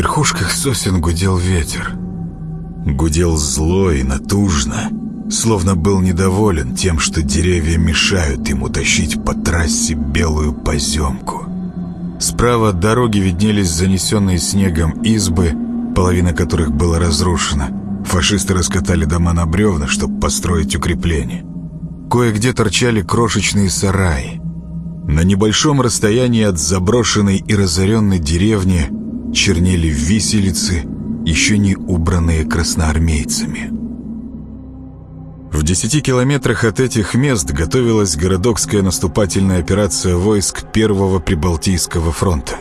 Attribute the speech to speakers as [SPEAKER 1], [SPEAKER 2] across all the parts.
[SPEAKER 1] верхушках сосен гудел ветер. Гудел зло и натужно, словно был недоволен тем, что деревья мешают ему тащить по трассе белую поземку. Справа от дороги виднелись занесенные снегом избы, половина которых была разрушена. Фашисты раскатали дома на бревна, чтобы построить укрепления. Кое-где торчали крошечные сараи. На небольшом расстоянии от заброшенной и разоренной деревни чернели виселицы, еще не убранные красноармейцами. В десяти километрах от этих мест готовилась городокская наступательная операция войск Первого Прибалтийского фронта.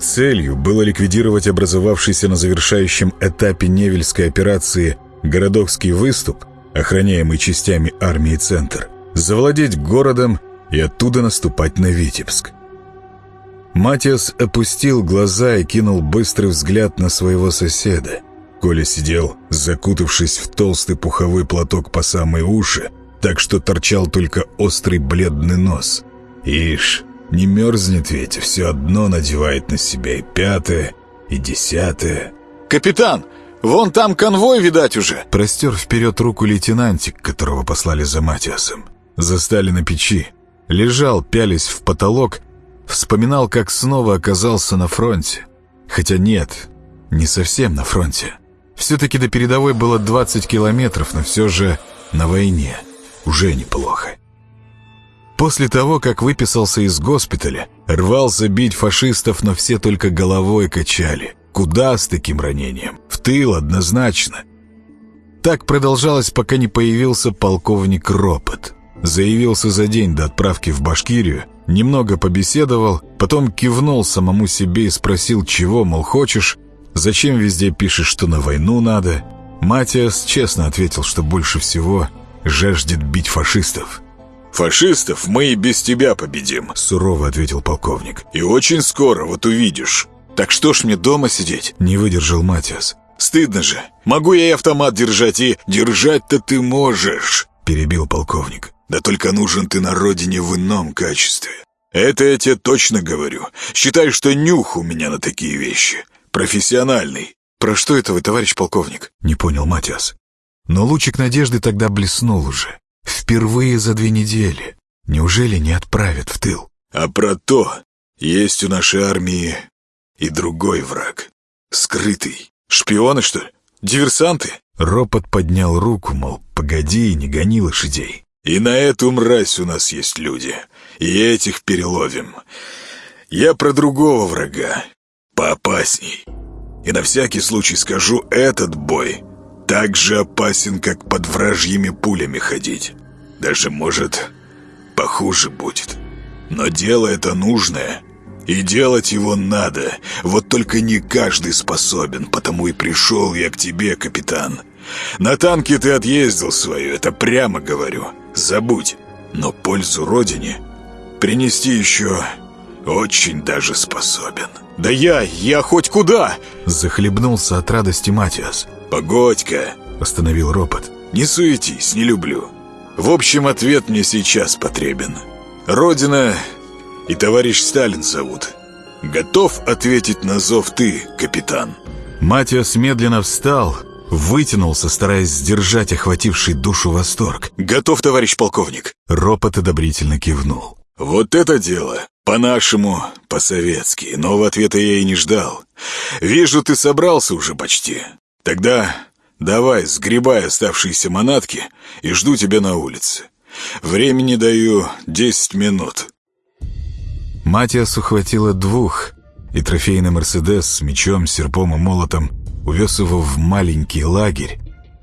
[SPEAKER 1] Целью было ликвидировать образовавшийся на завершающем этапе Невельской операции городокский выступ, охраняемый частями армии «Центр», завладеть городом и оттуда наступать на Витебск. Матиас опустил глаза и кинул быстрый взгляд на своего соседа – Коля сидел, закутавшись в толстый пуховой платок по самые уши, так что торчал только острый бледный нос. Ишь, не мерзнет ведь, все одно надевает на себя и пятое, и десятое.
[SPEAKER 2] «Капитан, вон там конвой, видать, уже!»
[SPEAKER 1] Простер вперед руку лейтенантик, которого послали за Матиасом. Застали на печи. Лежал, пялись в потолок, вспоминал, как снова оказался на фронте. Хотя нет, не совсем на фронте. Все-таки до передовой было 20 километров, но все же на войне. Уже неплохо. После того, как выписался из госпиталя, рвался бить фашистов, но все только головой качали. Куда с таким ранением? В тыл однозначно. Так продолжалось, пока не появился полковник Ропот. Заявился за день до отправки в Башкирию, немного побеседовал, потом кивнул самому себе и спросил, чего, мол, хочешь, Зачем везде пишешь, что на войну надо? Матиас честно ответил, что больше всего жаждет бить фашистов.
[SPEAKER 2] «Фашистов мы и без тебя победим», —
[SPEAKER 1] сурово ответил полковник.
[SPEAKER 2] «И очень скоро, вот увидишь. Так что ж мне дома сидеть?»
[SPEAKER 1] — не выдержал Матиас.
[SPEAKER 2] «Стыдно же. Могу я и автомат держать, и держать-то ты можешь», —
[SPEAKER 1] перебил полковник.
[SPEAKER 2] «Да только нужен ты на родине в ином качестве. Это я тебе точно говорю. Считай, что нюх у меня на такие вещи профессиональный.
[SPEAKER 1] Про что это вы, товарищ полковник? Не понял Матиас. Но лучик надежды тогда блеснул уже. Впервые за две недели. Неужели не отправят в тыл?
[SPEAKER 2] А про то, есть у нашей армии и другой враг. Скрытый. Шпионы, что ли? Диверсанты?
[SPEAKER 1] Ропот поднял руку, мол, погоди, не гони лошадей.
[SPEAKER 2] И на эту мразь у нас есть люди. И этих переловим. Я про другого врага поопасней. И на всякий случай скажу, этот бой так же опасен, как под вражьими пулями ходить. Даже, может, похуже будет. Но дело это нужное, и делать его надо. Вот только не каждый способен, потому и пришел я к тебе, капитан. На танке ты отъездил свою, это прямо говорю. Забудь. Но пользу родине принести еще очень даже способен.
[SPEAKER 1] «Да я, я хоть куда!» Захлебнулся от радости Матиас.
[SPEAKER 2] «Погодь-ка!»
[SPEAKER 1] Остановил ропот.
[SPEAKER 2] «Не суетись, не люблю. В общем, ответ мне сейчас потребен. Родина и товарищ Сталин зовут. Готов ответить на зов ты, капитан?»
[SPEAKER 1] Матиас медленно встал, вытянулся, стараясь сдержать охвативший душу восторг.
[SPEAKER 2] «Готов, товарищ полковник!»
[SPEAKER 1] Ропот одобрительно кивнул.
[SPEAKER 2] «Вот это дело! По-нашему, по-советски, нового ответа я и не ждал. Вижу, ты собрался уже почти. Тогда давай, сгребай оставшиеся манатки и жду тебя на улице. Времени даю десять минут».
[SPEAKER 1] Матиас ухватила двух, и трофейный «Мерседес» с мечом, серпом и молотом увез его в маленький лагерь,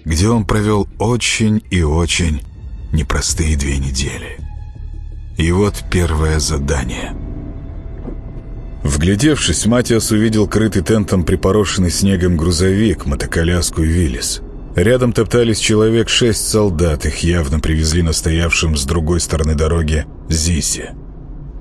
[SPEAKER 1] где он провел очень и очень непростые две недели. И вот первое задание. Вглядевшись, Матиас увидел крытый тентом припорошенный снегом грузовик, мотоколяску Виллис. Рядом топтались человек шесть солдат, их явно привезли на стоявшем с другой стороны дороги Зисе.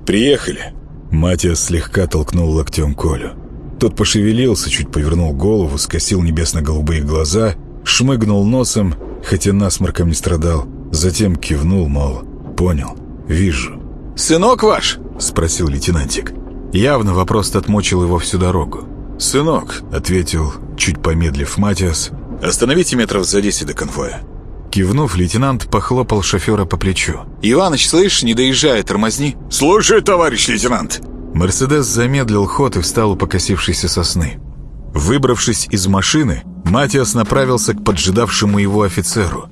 [SPEAKER 2] «Приехали!»
[SPEAKER 1] Матиас слегка толкнул локтем Колю. Тот пошевелился, чуть повернул голову, скосил небесно-голубые глаза, шмыгнул носом, хотя насморком не страдал, затем кивнул, мол, понял. «Вижу».
[SPEAKER 2] «Сынок ваш?»
[SPEAKER 1] — спросил лейтенантик. Явно вопрос отмочил его всю дорогу. «Сынок», — ответил, чуть помедлив Матиас, — «остановите метров за десять до конвоя». Кивнув, лейтенант похлопал шофера по плечу.
[SPEAKER 2] «Иваныч, слышь, не доезжай, тормозни».
[SPEAKER 3] «Слушай, товарищ лейтенант!»
[SPEAKER 1] Мерседес замедлил ход и встал у покосившейся сосны. Выбравшись из машины, Матиас направился к поджидавшему его офицеру.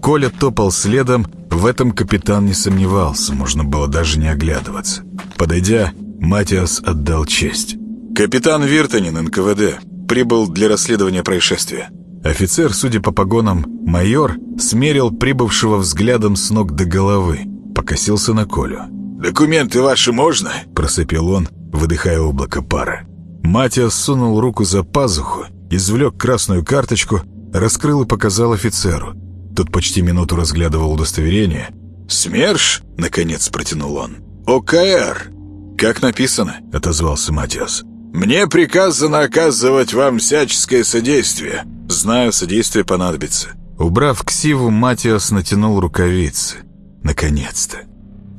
[SPEAKER 1] Коля топал следом, в этом капитан не сомневался, можно было даже не оглядываться. Подойдя, Матиас отдал честь.
[SPEAKER 2] «Капитан Виртанин, НКВД, прибыл для расследования происшествия».
[SPEAKER 1] Офицер, судя по погонам, майор, смерил прибывшего взглядом с ног до головы, покосился на Колю.
[SPEAKER 3] «Документы ваши можно?»
[SPEAKER 1] – просыпел он, выдыхая облако пара. Матиас сунул руку за пазуху, извлек красную карточку, раскрыл и показал офицеру. Тот почти минуту разглядывал удостоверение.
[SPEAKER 2] «СМЕРШ?» — наконец протянул он. «ОКР!» «Как написано?» — отозвался Матиас.
[SPEAKER 3] «Мне приказано оказывать вам всяческое содействие».
[SPEAKER 2] «Знаю, содействие понадобится».
[SPEAKER 1] Убрав ксиву, Матиас натянул рукавицы. Наконец-то.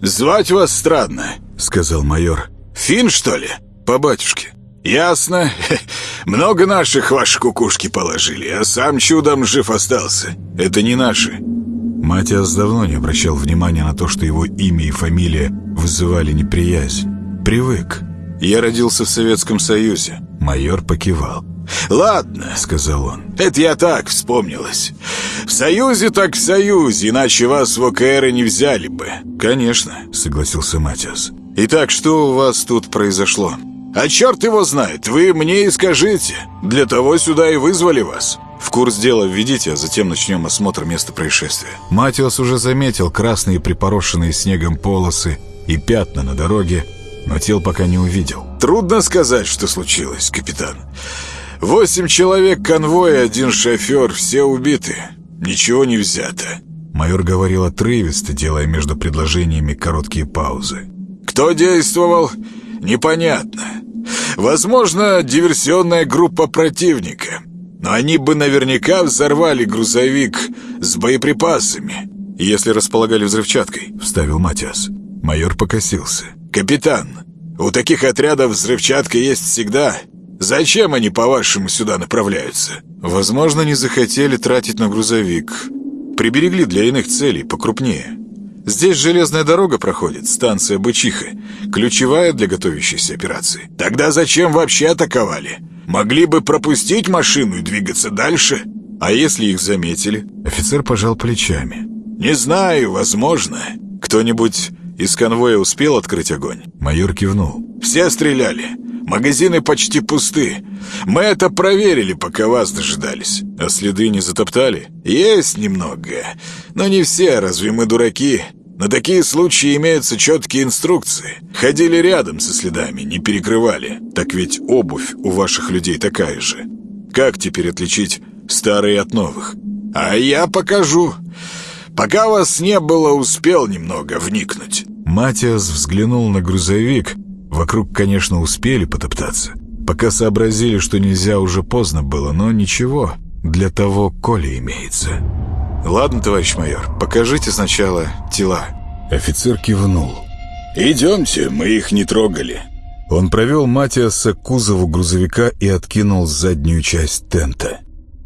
[SPEAKER 3] «Звать вас странно», —
[SPEAKER 1] сказал майор.
[SPEAKER 3] «Фин, что ли?»
[SPEAKER 2] «По батюшке».
[SPEAKER 3] «Ясно. Много наших ваши кукушки положили, а сам чудом жив остался.
[SPEAKER 2] Это не наши».
[SPEAKER 1] Матиас давно не обращал внимания на то, что его имя и фамилия вызывали неприязнь. Привык.
[SPEAKER 2] «Я родился в Советском Союзе».
[SPEAKER 1] Майор покивал.
[SPEAKER 3] «Ладно», — сказал он, — «это я так вспомнилось. В Союзе так в Союзе, иначе вас в ОКР не взяли бы».
[SPEAKER 2] «Конечно», — согласился Матиас. «Итак, что у вас тут произошло?»
[SPEAKER 3] «А черт его знает, вы мне и скажите. Для того сюда и вызвали вас».
[SPEAKER 2] «В курс дела введите, а затем начнем осмотр места происшествия».
[SPEAKER 1] Матиос уже заметил красные припорошенные снегом полосы и пятна на дороге, но тел пока не увидел.
[SPEAKER 3] «Трудно сказать, что случилось, капитан. Восемь человек конвоя, один шофер, все убиты. Ничего не взято».
[SPEAKER 1] Майор говорил отрывисто, делая между предложениями короткие паузы.
[SPEAKER 3] «Кто действовал? Непонятно. Возможно, диверсионная группа противника. Но они бы наверняка взорвали грузовик с боеприпасами.
[SPEAKER 2] Если располагали взрывчаткой», —
[SPEAKER 1] вставил Матиас. Майор покосился.
[SPEAKER 3] «Капитан, у таких отрядов взрывчатка есть всегда. Зачем они, по-вашему, сюда направляются?»
[SPEAKER 2] «Возможно, не захотели тратить на грузовик. Приберегли для иных целей, покрупнее. Здесь железная дорога проходит, станция Бычиха, ключевая для готовящейся операции».
[SPEAKER 3] «Тогда зачем вообще атаковали? Могли бы пропустить машину и двигаться дальше?»
[SPEAKER 2] «А если их заметили?»
[SPEAKER 1] Офицер пожал плечами.
[SPEAKER 3] «Не знаю, возможно.
[SPEAKER 2] Кто-нибудь из конвоя успел открыть огонь?»
[SPEAKER 1] Майор кивнул.
[SPEAKER 3] «Все стреляли. Магазины почти пусты. Мы это проверили, пока вас дожидались.
[SPEAKER 2] А следы не затоптали?
[SPEAKER 3] Есть немного. Но не все, разве мы дураки? На такие случаи имеются четкие инструкции. Ходили рядом со следами, не перекрывали.
[SPEAKER 2] Так ведь обувь у ваших людей такая же. Как теперь отличить старые от новых?
[SPEAKER 3] А я покажу. Пока вас не было, успел немного вникнуть.
[SPEAKER 1] Матиас взглянул на грузовик, Вокруг, конечно, успели потоптаться. Пока сообразили, что нельзя, уже поздно было, но ничего, для того Коля имеется.
[SPEAKER 2] «Ладно, товарищ майор, покажите сначала тела».
[SPEAKER 1] Офицер кивнул.
[SPEAKER 3] «Идемте, мы их не трогали».
[SPEAKER 1] Он провел Матиаса к кузову грузовика и откинул заднюю часть тента.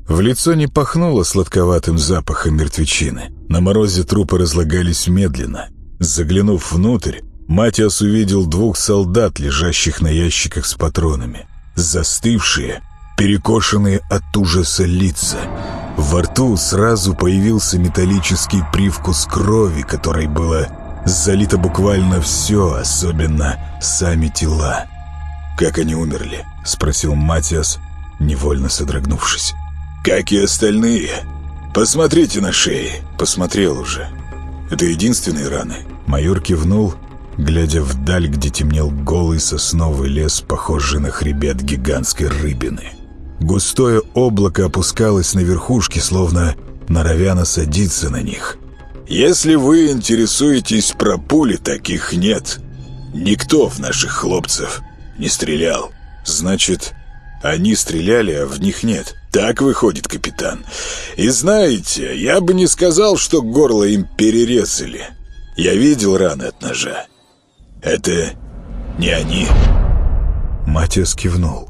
[SPEAKER 1] В лицо не пахнуло сладковатым запахом мертвечины. На морозе трупы разлагались медленно. Заглянув внутрь, Матиас увидел двух солдат, лежащих на ящиках с патронами. Застывшие, перекошенные от ужаса лица. Во рту сразу появился металлический привкус крови, которой было залито буквально все, особенно сами тела.
[SPEAKER 2] «Как они умерли?»
[SPEAKER 1] — спросил Матиас, невольно содрогнувшись.
[SPEAKER 3] «Как и остальные. Посмотрите на шеи».
[SPEAKER 2] «Посмотрел уже. Это единственные раны».
[SPEAKER 1] Майор кивнул глядя вдаль, где темнел голый сосновый лес, похожий на хребет гигантской рыбины. Густое облако опускалось на верхушки, словно норовя насадиться на них.
[SPEAKER 3] «Если вы интересуетесь про пули, таких нет. Никто в наших хлопцев не стрелял.
[SPEAKER 2] Значит, они стреляли, а в них нет».
[SPEAKER 3] Так выходит, капитан. И знаете, я бы не сказал, что горло им перерезали. Я видел раны от ножа. Это не они.
[SPEAKER 1] Матиас кивнул.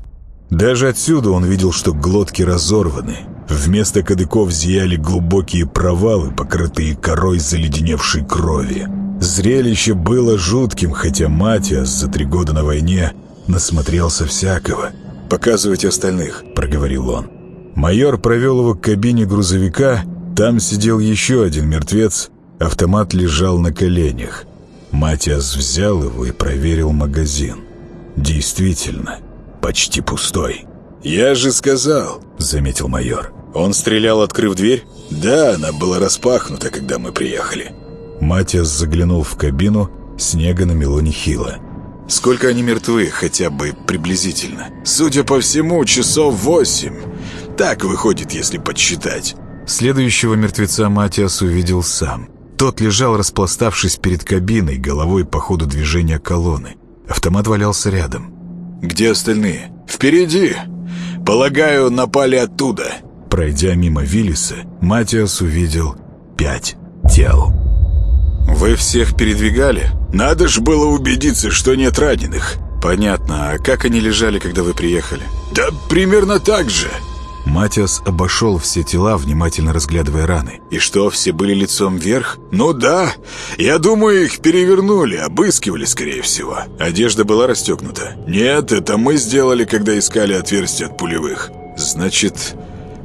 [SPEAKER 1] Даже отсюда он видел, что глотки разорваны. Вместо кадыков зияли глубокие провалы, покрытые корой заледеневшей крови. Зрелище было жутким, хотя Матиас за три года на войне насмотрелся всякого.
[SPEAKER 3] «Показывайте остальных», — проговорил он.
[SPEAKER 1] Майор провел его к кабине грузовика. Там сидел еще один мертвец. Автомат лежал на коленях. Матиас взял его и проверил магазин. Действительно, почти пустой.
[SPEAKER 3] «Я же сказал», — заметил майор. «Он стрелял, открыв дверь?» «Да, она была распахнута, когда мы приехали».
[SPEAKER 1] Матиас заглянул в кабину, снега намело нехило.
[SPEAKER 3] «Сколько они мертвы, хотя бы приблизительно?» «Судя по всему, часов восемь. Так выходит, если подсчитать».
[SPEAKER 1] Следующего мертвеца Матиас увидел сам. Тот лежал, распластавшись перед кабиной, головой по ходу движения колонны. Автомат валялся рядом.
[SPEAKER 3] «Где остальные?» «Впереди! Полагаю, напали оттуда!»
[SPEAKER 1] Пройдя мимо Виллиса, Матиас увидел пять тел.
[SPEAKER 3] «Вы всех передвигали? Надо ж было убедиться, что нет раненых!» «Понятно. А как они лежали, когда вы приехали?» «Да примерно так же!»
[SPEAKER 1] Матиас обошел все тела, внимательно разглядывая раны.
[SPEAKER 3] «И что, все были лицом вверх?» «Ну да. Я думаю, их перевернули, обыскивали, скорее всего. Одежда была расстегнута?» «Нет, это мы сделали, когда искали отверстия от пулевых». «Значит,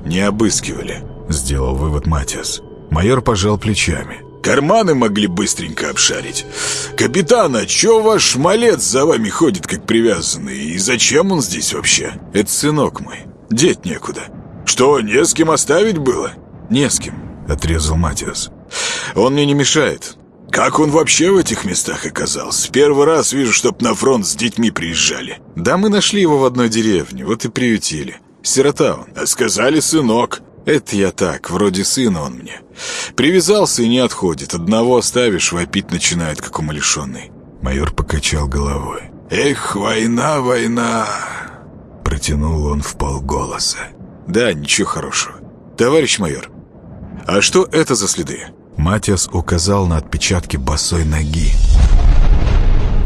[SPEAKER 3] не обыскивали», — сделал вывод Матиас.
[SPEAKER 1] Майор пожал плечами.
[SPEAKER 3] Карманы могли быстренько обшарить. «Капитан, а чё ваш малец за вами ходит, как привязанный? И зачем он здесь вообще?»
[SPEAKER 1] «Это сынок мой. Деть некуда».
[SPEAKER 3] «Что, не с кем оставить было?»
[SPEAKER 1] «Не с кем», — отрезал Матиас.
[SPEAKER 3] «Он мне не мешает». «Как он вообще в этих местах оказался? Первый раз вижу, чтоб на фронт с детьми приезжали».
[SPEAKER 1] «Да мы нашли его в одной деревне, вот и приютили. Сирота он».
[SPEAKER 3] «А сказали, сынок».
[SPEAKER 1] «Это я так, вроде сына он мне. Привязался и не отходит. Одного оставишь, вопить начинает, как умалишенный». Майор покачал головой.
[SPEAKER 3] «Эх, война, война!»
[SPEAKER 1] Протянул он в полголоса.
[SPEAKER 3] «Да, ничего хорошего. Товарищ майор, а что это за следы?»
[SPEAKER 1] Матиас указал на отпечатки босой ноги.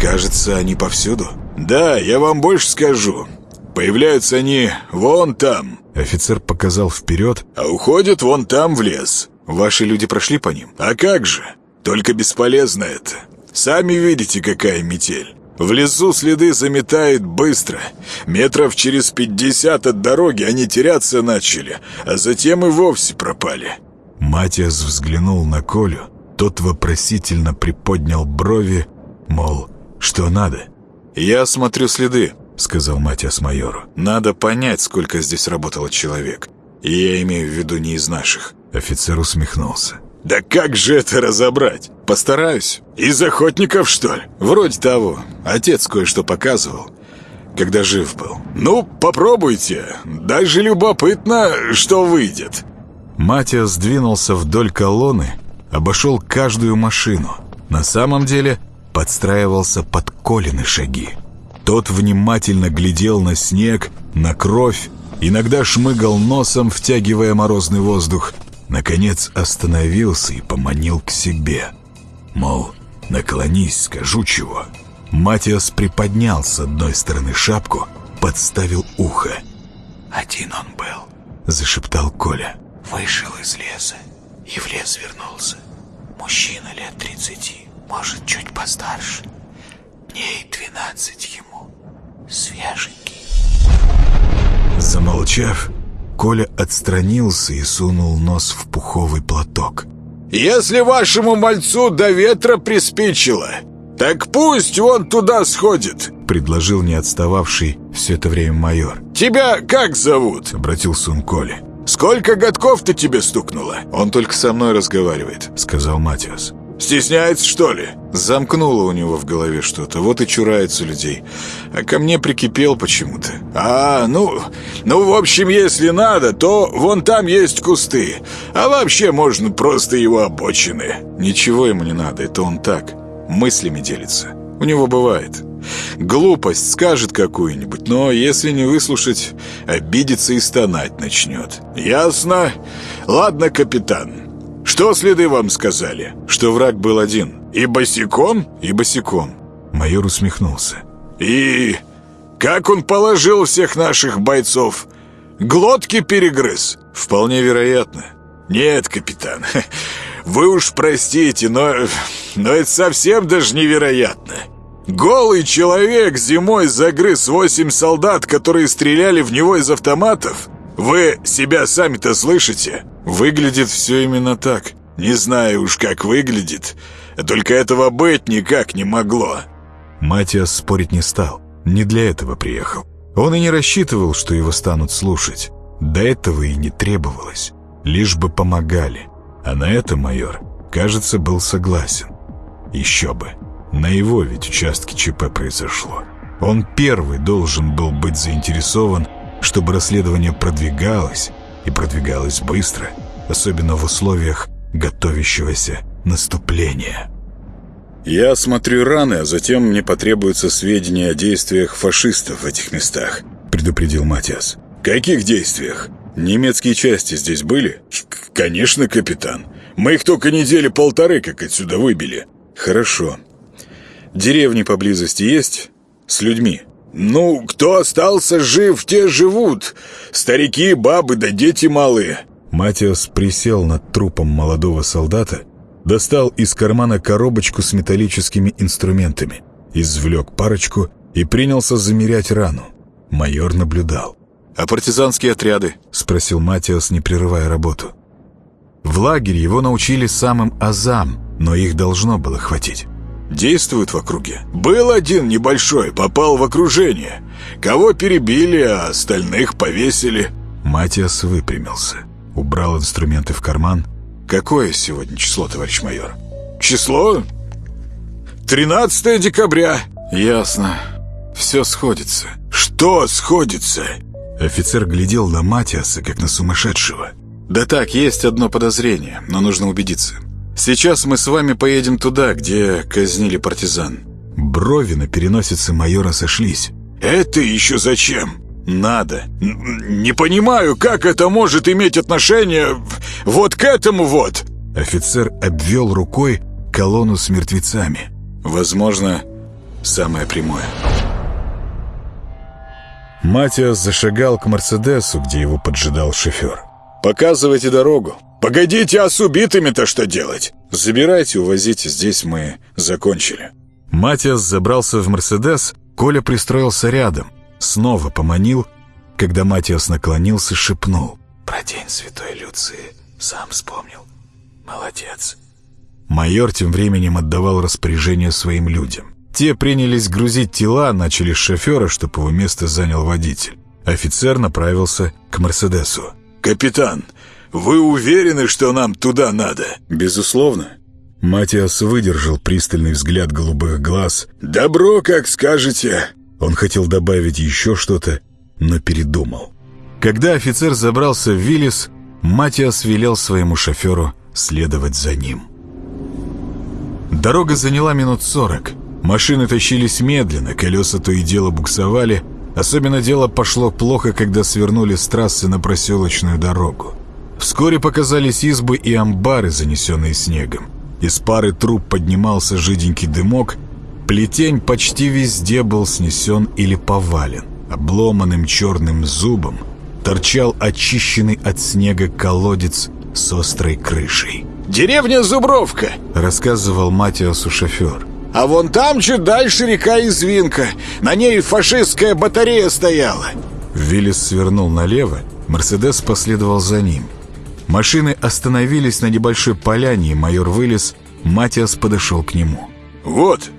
[SPEAKER 3] «Кажется, они повсюду?» «Да, я вам больше скажу. Появляются они вон там».
[SPEAKER 1] Офицер показал вперед.
[SPEAKER 3] «А уходят вон там в лес.
[SPEAKER 1] Ваши люди прошли по ним?»
[SPEAKER 3] «А как же? Только бесполезно это. Сами видите, какая метель. В лесу следы заметает быстро. Метров через пятьдесят от дороги они теряться начали, а затем и вовсе пропали».
[SPEAKER 1] Матиас взглянул на Колю. Тот вопросительно приподнял брови, мол, что надо?
[SPEAKER 3] «Я смотрю следы», —
[SPEAKER 1] сказал Матиас майору.
[SPEAKER 3] «Надо понять, сколько здесь работало человек. И я имею в виду не из наших».
[SPEAKER 1] Офицер усмехнулся.
[SPEAKER 3] «Да как же это разобрать? Постараюсь. Из охотников, что ли?»
[SPEAKER 1] «Вроде того. Отец кое-что показывал, когда жив был».
[SPEAKER 3] «Ну, попробуйте. Даже любопытно, что выйдет».
[SPEAKER 1] Матиас двинулся вдоль колонны, обошел каждую машину. На самом деле подстраивался под Колины шаги. Тот внимательно глядел на снег, на кровь, иногда шмыгал носом, втягивая морозный воздух. Наконец остановился и поманил к себе. Мол, наклонись, скажу чего. Матиас приподнял с одной стороны шапку, подставил ухо.
[SPEAKER 4] «Один он был», —
[SPEAKER 1] зашептал Коля.
[SPEAKER 4] «Вышел из леса и в лес вернулся. Мужчина лет тридцати, может, чуть постарше. Дней двенадцать ему. Свеженький».
[SPEAKER 1] Замолчав, Коля отстранился и сунул нос в пуховый платок.
[SPEAKER 3] «Если вашему мальцу до ветра приспичило, так пусть он туда сходит», —
[SPEAKER 1] предложил не отстававший все это время майор.
[SPEAKER 3] «Тебя как зовут?»
[SPEAKER 1] — обратился он к Коле.
[SPEAKER 3] «Сколько годков-то тебе стукнуло?»
[SPEAKER 1] «Он только со мной разговаривает», — сказал Матиас.
[SPEAKER 3] «Стесняется, что ли?»
[SPEAKER 1] Замкнуло у него в голове что-то, вот и чурается людей. А ко мне прикипел почему-то.
[SPEAKER 3] «А, ну, ну, в общем, если надо, то вон там есть кусты. А вообще можно просто его обочины».
[SPEAKER 1] «Ничего ему не надо, это он так, мыслями делится. У него бывает. Глупость скажет какую-нибудь, но если не выслушать, обидится и стонать начнет».
[SPEAKER 3] «Ясно. Ладно, капитан». «Что следы вам сказали?»
[SPEAKER 1] «Что враг был один».
[SPEAKER 3] «И босиком?»
[SPEAKER 1] «И босиком». Майор усмехнулся.
[SPEAKER 3] «И
[SPEAKER 2] Как он положил всех наших бойцов? Глотки перегрыз?
[SPEAKER 3] Вполне вероятно.
[SPEAKER 2] Нет, капитан, вы уж простите, но, но это совсем даже невероятно. Голый человек зимой загрыз восемь солдат, которые стреляли в него из автоматов? Вы себя сами-то слышите?
[SPEAKER 3] Выглядит все именно так.
[SPEAKER 2] Не знаю уж, как выглядит. Только этого быть никак не могло.
[SPEAKER 1] Матиас спорить не стал. Не для этого приехал. Он и не рассчитывал, что его станут слушать. До этого и не требовалось. Лишь бы помогали. А на это майор, кажется, был согласен. Еще бы. На его ведь участке ЧП произошло. Он первый должен был быть заинтересован, чтобы расследование продвигалось, и продвигалось быстро, особенно в условиях готовящегося наступления.
[SPEAKER 3] «Я осмотрю раны, а затем мне потребуются сведения о действиях фашистов в этих местах», предупредил Матиас.
[SPEAKER 2] «Каких действиях?
[SPEAKER 3] Немецкие части здесь были?»
[SPEAKER 2] «Конечно, капитан. Мы их только недели полторы как отсюда выбили».
[SPEAKER 3] «Хорошо. Деревни поблизости есть? С людьми?»
[SPEAKER 2] «Ну, кто остался жив, те живут. Старики, бабы да дети малые».
[SPEAKER 1] Матиас присел над трупом молодого солдата, достал из кармана коробочку с металлическими инструментами, извлек парочку и принялся замерять рану. Майор наблюдал.
[SPEAKER 3] «А партизанские отряды?»
[SPEAKER 1] — спросил Матиас, не прерывая работу. В лагере его научили самым азам, но их должно было хватить
[SPEAKER 3] действуют в округе?
[SPEAKER 2] Был один небольшой, попал в окружение. Кого перебили, а остальных повесили.
[SPEAKER 1] Матиас выпрямился, убрал инструменты в карман.
[SPEAKER 3] Какое сегодня число, товарищ майор?
[SPEAKER 2] Число? 13 декабря.
[SPEAKER 3] Ясно. Все сходится.
[SPEAKER 2] Что сходится?
[SPEAKER 1] Офицер глядел на Матиаса, как на сумасшедшего.
[SPEAKER 3] Да так, есть одно подозрение, но нужно убедиться. Сейчас мы с вами поедем туда, где казнили партизан».
[SPEAKER 1] Брови на переносице майора сошлись.
[SPEAKER 2] «Это еще зачем?»
[SPEAKER 3] «Надо».
[SPEAKER 2] «Не понимаю, как это может иметь отношение вот к этому вот?»
[SPEAKER 1] Офицер обвел рукой колонну с мертвецами.
[SPEAKER 3] «Возможно, самое прямое».
[SPEAKER 1] Матиас зашагал к Мерседесу, где его поджидал шофер.
[SPEAKER 3] «Показывайте дорогу»,
[SPEAKER 2] «Погодите, а с убитыми-то что делать?»
[SPEAKER 3] «Забирайте, увозите, здесь мы закончили».
[SPEAKER 1] Матиас забрался в «Мерседес», Коля пристроился рядом, снова поманил, когда Матиас наклонился, шепнул.
[SPEAKER 4] «Про день святой Люции сам вспомнил. Молодец».
[SPEAKER 1] Майор тем временем отдавал распоряжение своим людям. Те принялись грузить тела, начали с шофера, чтобы его место занял водитель. Офицер направился к «Мерседесу».
[SPEAKER 2] «Капитан, «Вы уверены, что нам туда надо?»
[SPEAKER 3] «Безусловно».
[SPEAKER 1] Матиас выдержал пристальный взгляд голубых глаз.
[SPEAKER 2] «Добро, как скажете».
[SPEAKER 1] Он хотел добавить еще что-то, но передумал. Когда офицер забрался в Виллис, Матиас велел своему шоферу следовать за ним. Дорога заняла минут сорок. Машины тащились медленно, колеса то и дело буксовали. Особенно дело пошло плохо, когда свернули с трассы на проселочную дорогу. Вскоре показались избы и амбары, занесенные снегом. Из пары труб поднимался жиденький дымок. Плетень почти везде был снесен или повален. Обломанным черным зубом торчал очищенный от снега колодец с острой крышей.
[SPEAKER 2] «Деревня Зубровка!»
[SPEAKER 1] — рассказывал Матиасу шофер.
[SPEAKER 2] «А вон там чуть дальше река Извинка. На ней фашистская батарея стояла».
[SPEAKER 1] Виллис свернул налево, Мерседес последовал за ним — Машины остановились на небольшой поляне, и майор вылез. Матиас подошел к нему.
[SPEAKER 2] «Вот!»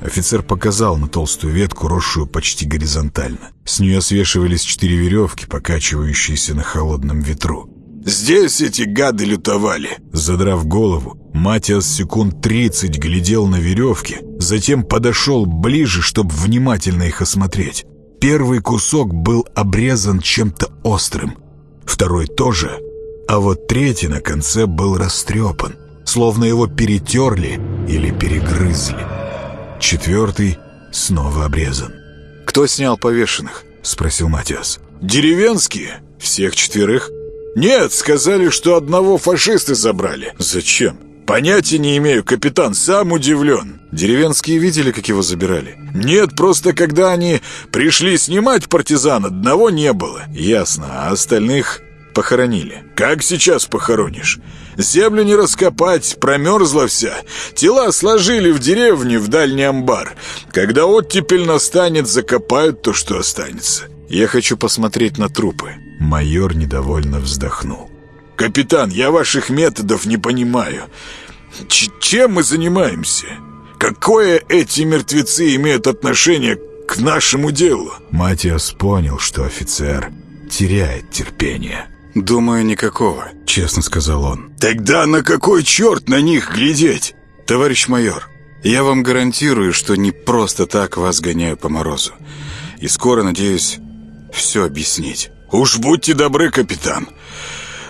[SPEAKER 1] Офицер показал на толстую ветку, росшую почти горизонтально. С нее свешивались четыре веревки, покачивающиеся на холодном ветру.
[SPEAKER 2] «Здесь эти гады лютовали!»
[SPEAKER 1] Задрав голову, Матиас секунд тридцать глядел на веревки, затем подошел ближе, чтобы внимательно их осмотреть. Первый кусок был обрезан чем-то острым, второй тоже — а вот третий на конце был растрепан, словно его перетерли или перегрызли. Четвертый снова обрезан.
[SPEAKER 3] «Кто снял повешенных?» — спросил Матиас.
[SPEAKER 2] «Деревенские?
[SPEAKER 3] Всех четверых?»
[SPEAKER 2] «Нет, сказали, что одного фашисты забрали».
[SPEAKER 3] «Зачем?»
[SPEAKER 2] Понятия не имею, капитан, сам удивлен.
[SPEAKER 3] Деревенские видели, как его забирали?
[SPEAKER 2] Нет, просто когда они пришли снимать партизан, одного не было.
[SPEAKER 3] Ясно, а остальных похоронили.
[SPEAKER 2] Как сейчас похоронишь? Землю не раскопать, промерзла вся. Тела сложили в деревне в дальний амбар. Когда оттепель настанет, закопают то, что останется.
[SPEAKER 3] Я хочу посмотреть на трупы. Майор недовольно вздохнул.
[SPEAKER 2] «Капитан, я ваших методов не понимаю. Ч чем мы занимаемся? Какое эти мертвецы имеют отношение к нашему делу?»
[SPEAKER 1] Матиас понял, что офицер теряет терпение.
[SPEAKER 3] «Думаю, никакого», — честно сказал он.
[SPEAKER 2] «Тогда на какой черт на них глядеть?»
[SPEAKER 3] «Товарищ майор, я вам гарантирую, что не просто так вас гоняю по морозу. И скоро, надеюсь, все объяснить».
[SPEAKER 2] «Уж будьте добры, капитан.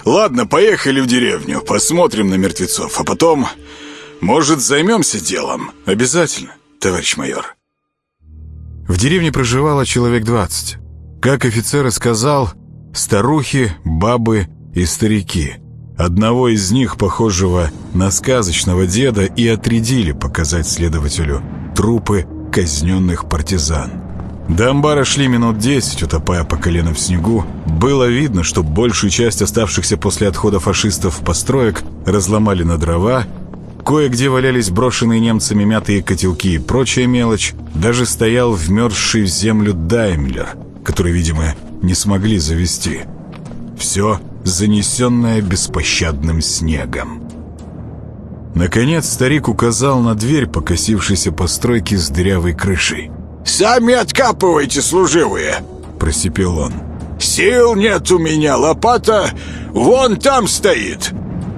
[SPEAKER 2] Ладно, поехали в деревню, посмотрим на мертвецов, а потом, может, займемся делом?»
[SPEAKER 3] «Обязательно, товарищ майор».
[SPEAKER 1] В деревне проживало человек двадцать. Как офицер и сказал, старухи, бабы и старики. Одного из них, похожего на сказочного деда, и отрядили показать следователю трупы казненных партизан. До амбара шли минут десять, утопая по колено в снегу. Было видно, что большую часть оставшихся после отхода фашистов построек разломали на дрова. Кое-где валялись брошенные немцами мятые котелки и прочая мелочь. Даже стоял вмерзший в землю Даймлер, который, видимо, не смогли завести. Все занесенное беспощадным снегом. Наконец старик указал на дверь покосившейся постройки с дырявой крышей.
[SPEAKER 2] «Сами откапывайте, служивые!» — просипел он. «Сил нет у меня, лопата вон там стоит!»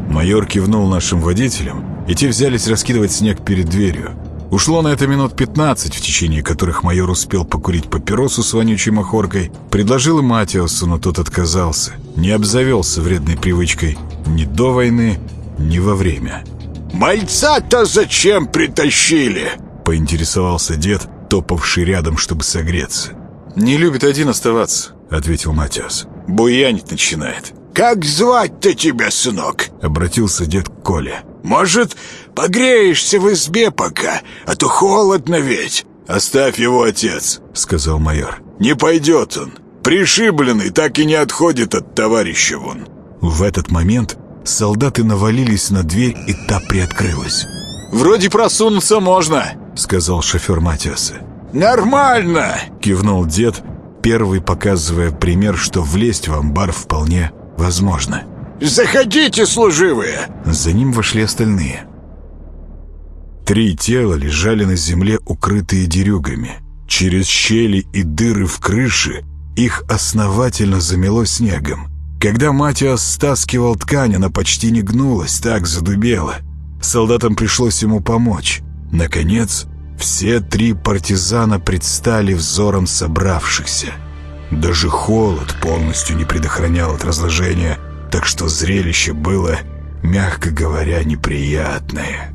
[SPEAKER 1] Майор кивнул нашим водителям, и те взялись раскидывать снег перед дверью. Ушло на это минут 15, в течение которых майор успел покурить папиросу с вонючей махоркой, предложил и Матиосу, но тот отказался, не обзавелся вредной привычкой ни до войны, ни во время.
[SPEAKER 2] «Мальца-то зачем притащили?»
[SPEAKER 1] — поинтересовался дед, топавший рядом, чтобы согреться.
[SPEAKER 3] «Не любит один оставаться», —
[SPEAKER 1] ответил Матиас.
[SPEAKER 3] «Буянить начинает».
[SPEAKER 2] «Как звать-то тебя, сынок?»
[SPEAKER 1] — обратился дед к Коле.
[SPEAKER 2] «Может, погреешься в избе пока, а то холодно ведь». «Оставь его, отец», — сказал майор. «Не пойдет он. Пришибленный так и не отходит от товарища вон».
[SPEAKER 1] В этот момент солдаты навалились на дверь, и та приоткрылась.
[SPEAKER 3] «Вроде просунуться можно», —
[SPEAKER 1] сказал шофер Матиаса.
[SPEAKER 2] «Нормально!»
[SPEAKER 1] — кивнул дед, первый показывая пример, что влезть в амбар вполне возможно.
[SPEAKER 2] «Заходите, служивые!»
[SPEAKER 1] За ним вошли остальные. Три тела лежали на земле, укрытые дерюгами. Через щели и дыры в крыше их основательно замело снегом. Когда Матиас стаскивал ткань, она почти не гнулась, так задубела. Солдатам пришлось ему помочь. Наконец, все три партизана предстали взором собравшихся. Даже холод полностью не предохранял от разложения, так что зрелище было, мягко говоря, неприятное.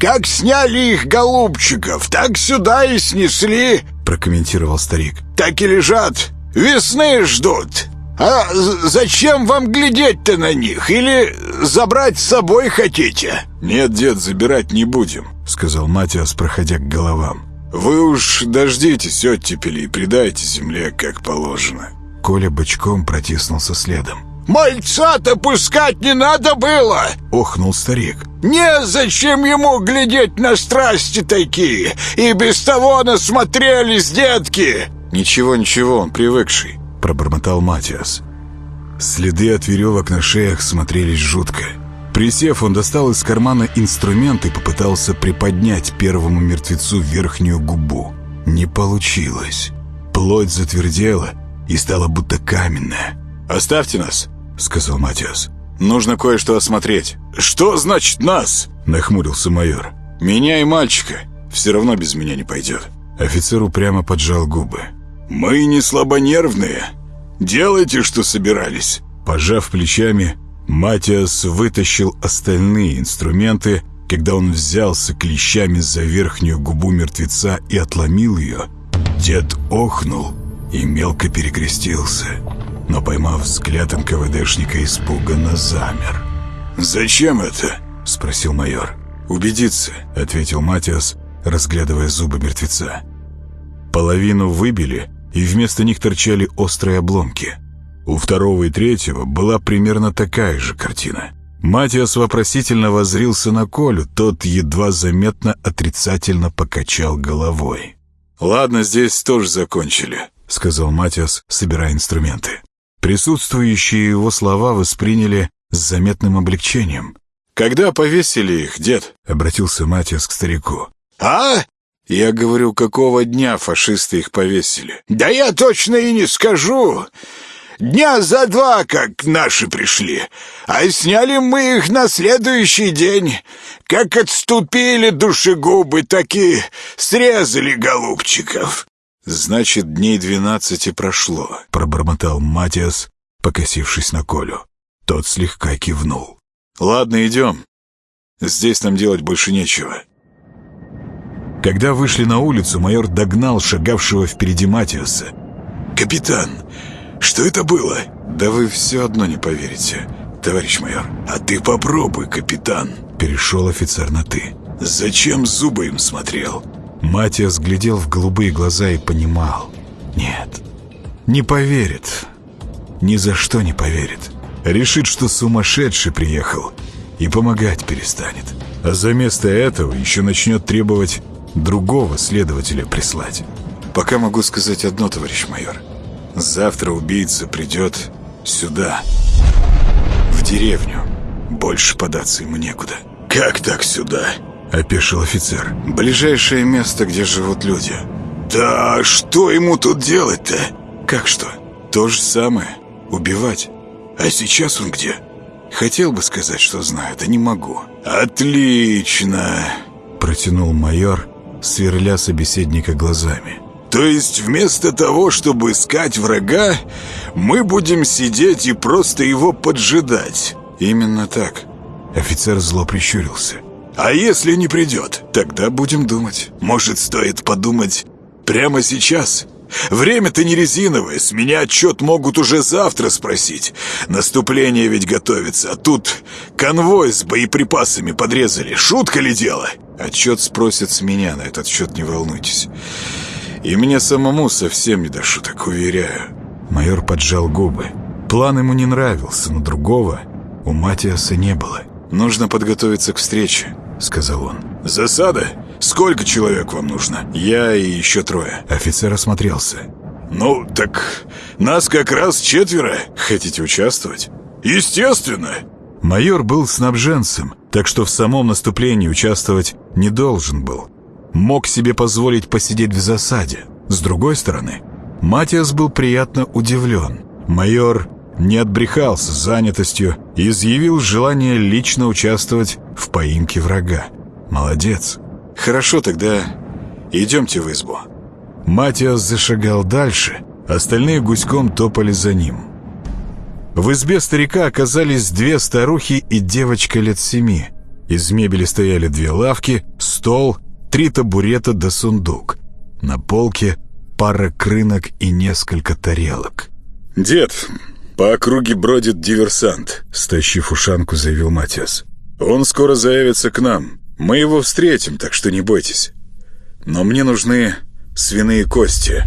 [SPEAKER 2] «Как сняли их, голубчиков, так сюда и снесли!»
[SPEAKER 1] прокомментировал старик.
[SPEAKER 2] «Так и лежат, весны ждут!» «А зачем вам глядеть-то на них? Или забрать с собой хотите?»
[SPEAKER 3] «Нет, дед, забирать не будем», — сказал Матиас, проходя к головам. «Вы уж дождитесь оттепели и придайте земле, как положено».
[SPEAKER 1] Коля бочком протиснулся следом.
[SPEAKER 2] «Мальца-то пускать не надо было!»
[SPEAKER 1] — охнул старик.
[SPEAKER 2] «Незачем ему глядеть на страсти такие! И без того насмотрелись детки!»
[SPEAKER 3] «Ничего, ничего, он привыкший», —
[SPEAKER 1] пробормотал Матиас. Следы от веревок на шеях смотрелись жутко. Присев, он достал из кармана инструмент и попытался приподнять первому мертвецу верхнюю губу. Не получилось. Плоть затвердела и стала будто каменная.
[SPEAKER 3] «Оставьте нас», —
[SPEAKER 1] сказал Матиас.
[SPEAKER 3] «Нужно кое-что осмотреть».
[SPEAKER 2] «Что значит нас?»
[SPEAKER 1] — нахмурился майор.
[SPEAKER 3] «Меня и мальчика. Все равно без меня не пойдет».
[SPEAKER 1] Офицер упрямо поджал губы.
[SPEAKER 2] «Мы не слабонервные. Делайте, что собирались».
[SPEAKER 1] Пожав плечами, Матиас вытащил остальные инструменты. Когда он взялся клещами за верхнюю губу мертвеца и отломил ее, дед охнул и мелко перекрестился, но, поймав взгляд НКВДшника, испуганно замер.
[SPEAKER 2] «Зачем это?»
[SPEAKER 1] — спросил майор.
[SPEAKER 3] «Убедиться», —
[SPEAKER 1] ответил Матиас, разглядывая зубы мертвеца. Половину выбили, и вместо них торчали острые обломки. У второго и третьего была примерно такая же картина. Матиас вопросительно возрился на Колю, тот едва заметно отрицательно покачал головой.
[SPEAKER 3] «Ладно, здесь тоже закончили», —
[SPEAKER 1] сказал Матиас, собирая инструменты. Присутствующие его слова восприняли с заметным облегчением.
[SPEAKER 3] «Когда повесили их, дед?»
[SPEAKER 1] — обратился Матиас к старику.
[SPEAKER 2] «А?»
[SPEAKER 3] «Я говорю, какого дня фашисты их повесили?»
[SPEAKER 2] «Да я точно и не скажу. Дня за два, как наши пришли. А сняли мы их на следующий день. Как отступили душегубы, так и срезали голубчиков».
[SPEAKER 3] «Значит, дней двенадцати прошло», —
[SPEAKER 1] пробормотал Матиас, покосившись на Колю. Тот слегка кивнул.
[SPEAKER 3] «Ладно, идем. Здесь нам делать больше нечего».
[SPEAKER 1] Когда вышли на улицу, майор догнал шагавшего впереди Матиаса.
[SPEAKER 2] «Капитан, что это было?»
[SPEAKER 3] «Да вы все одно не поверите, товарищ майор».
[SPEAKER 2] «А ты попробуй, капитан», —
[SPEAKER 1] перешел офицер на «ты».
[SPEAKER 2] «Зачем зубы им смотрел?»
[SPEAKER 1] Матиас глядел в голубые глаза и понимал. «Нет, не поверит. Ни за что не поверит решит, что сумасшедший приехал и помогать перестанет. А за место этого еще начнет требовать другого следователя прислать.
[SPEAKER 3] Пока могу сказать одно, товарищ майор. Завтра убийца придет сюда, в деревню. Больше податься ему некуда.
[SPEAKER 2] «Как так сюда?»
[SPEAKER 1] — опешил офицер.
[SPEAKER 3] «Ближайшее место, где живут люди».
[SPEAKER 2] «Да что ему тут делать-то?»
[SPEAKER 3] «Как что? То же самое. Убивать».
[SPEAKER 2] А сейчас он где?
[SPEAKER 3] Хотел бы сказать, что знаю, да не могу.
[SPEAKER 2] Отлично,
[SPEAKER 1] протянул майор, сверля собеседника глазами.
[SPEAKER 2] То есть вместо того, чтобы искать врага, мы будем сидеть и просто его поджидать?
[SPEAKER 3] Именно так.
[SPEAKER 1] Офицер зло прищурился.
[SPEAKER 2] А если не придет?
[SPEAKER 3] Тогда будем думать.
[SPEAKER 2] Может, стоит подумать прямо сейчас? Время-то не резиновое, с меня отчет могут уже завтра спросить. Наступление ведь готовится, а тут конвой с боеприпасами подрезали. Шутка ли дело?
[SPEAKER 3] Отчет спросят с меня, на этот счет не волнуйтесь. И мне самому совсем не до шуток, уверяю.
[SPEAKER 1] Майор поджал губы. План ему не нравился, но другого у Матиаса не было.
[SPEAKER 3] «Нужно подготовиться к встрече», — сказал он.
[SPEAKER 2] «Засада?» Сколько человек вам нужно?
[SPEAKER 3] Я и еще трое.
[SPEAKER 1] Офицер осмотрелся.
[SPEAKER 2] Ну, так нас как раз четверо.
[SPEAKER 3] Хотите участвовать?
[SPEAKER 2] Естественно.
[SPEAKER 1] Майор был снабженцем, так что в самом наступлении участвовать не должен был. Мог себе позволить посидеть в засаде. С другой стороны, Матиас был приятно удивлен. Майор не отбрехался занятостью и изъявил желание лично участвовать в поимке врага. Молодец.
[SPEAKER 3] «Хорошо, тогда идемте в избу».
[SPEAKER 1] Матиас зашагал дальше, остальные гуськом топали за ним. В избе старика оказались две старухи и девочка лет семи. Из мебели стояли две лавки, стол, три табурета да сундук. На полке пара крынок и несколько тарелок.
[SPEAKER 3] «Дед, по округе бродит диверсант», —
[SPEAKER 1] стащив ушанку, заявил Матиас.
[SPEAKER 3] «Он скоро заявится к нам. Мы его встретим, так что не бойтесь. Но мне нужны свиные кости».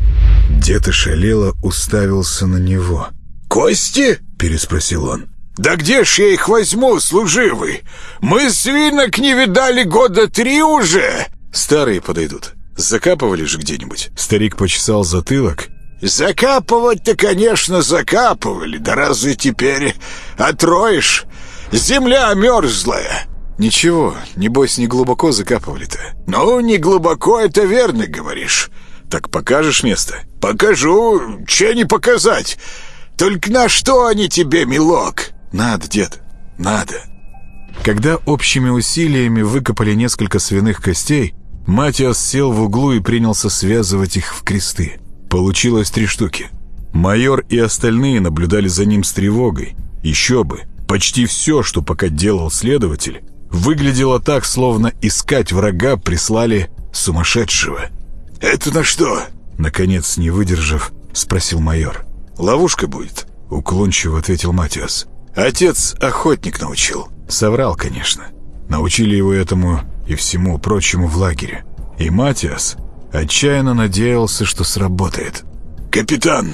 [SPEAKER 1] Дед ошалело уставился на него.
[SPEAKER 2] «Кости?»
[SPEAKER 1] — переспросил он.
[SPEAKER 2] «Да где ж я их возьму, служивый? Мы свинок не видали года три уже!»
[SPEAKER 3] «Старые подойдут. Закапывали же где-нибудь?»
[SPEAKER 1] Старик почесал затылок.
[SPEAKER 2] «Закапывать-то, конечно, закапывали. Да разве теперь отроешь? Земля мерзлая.
[SPEAKER 3] «Ничего, небось, не глубоко закапывали-то».
[SPEAKER 2] «Ну, не глубоко, это верно говоришь».
[SPEAKER 3] «Так покажешь место?»
[SPEAKER 2] «Покажу. Че не показать? Только на что они тебе, милок?»
[SPEAKER 3] «Надо, дед, надо».
[SPEAKER 1] Когда общими усилиями выкопали несколько свиных костей, Матиас сел в углу и принялся связывать их в кресты. Получилось три штуки. Майор и остальные наблюдали за ним с тревогой. Еще бы, почти все, что пока делал следователь, Выглядело так, словно искать врага прислали сумасшедшего.
[SPEAKER 2] «Это на что?»
[SPEAKER 1] Наконец, не выдержав, спросил майор.
[SPEAKER 3] «Ловушка будет», —
[SPEAKER 1] уклончиво ответил Матиас.
[SPEAKER 3] «Отец охотник научил».
[SPEAKER 1] Соврал, конечно. Научили его этому и всему прочему в лагере. И Матиас отчаянно надеялся, что сработает.
[SPEAKER 2] «Капитан,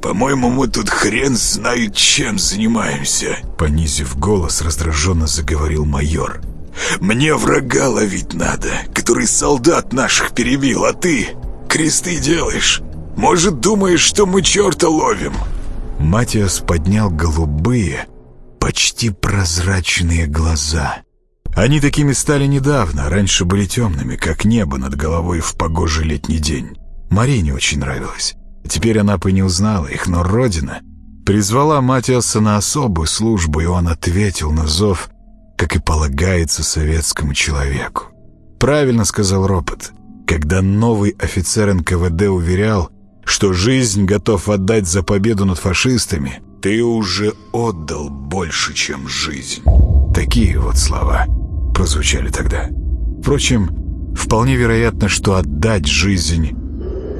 [SPEAKER 2] по-моему, мы тут хрен знает чем занимаемся»,
[SPEAKER 1] понизив голос, раздраженно заговорил майор.
[SPEAKER 2] «Мне врага ловить надо, который солдат наших перебил, а ты кресты делаешь. Может, думаешь, что мы черта ловим?»
[SPEAKER 1] Матиас поднял голубые, почти прозрачные глаза. Они такими стали недавно, раньше были темными, как небо над головой в погожий летний день. Марине очень нравилось. Теперь она бы не узнала их, но Родина призвала Матиаса на особую службу, и он ответил на зов, как и полагается советскому человеку. Правильно сказал Ропот, когда новый офицер НКВД уверял, что жизнь готов отдать за победу над фашистами, ты уже отдал больше, чем жизнь. Такие вот слова прозвучали тогда. Впрочем, вполне вероятно, что отдать жизнь